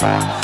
Bye.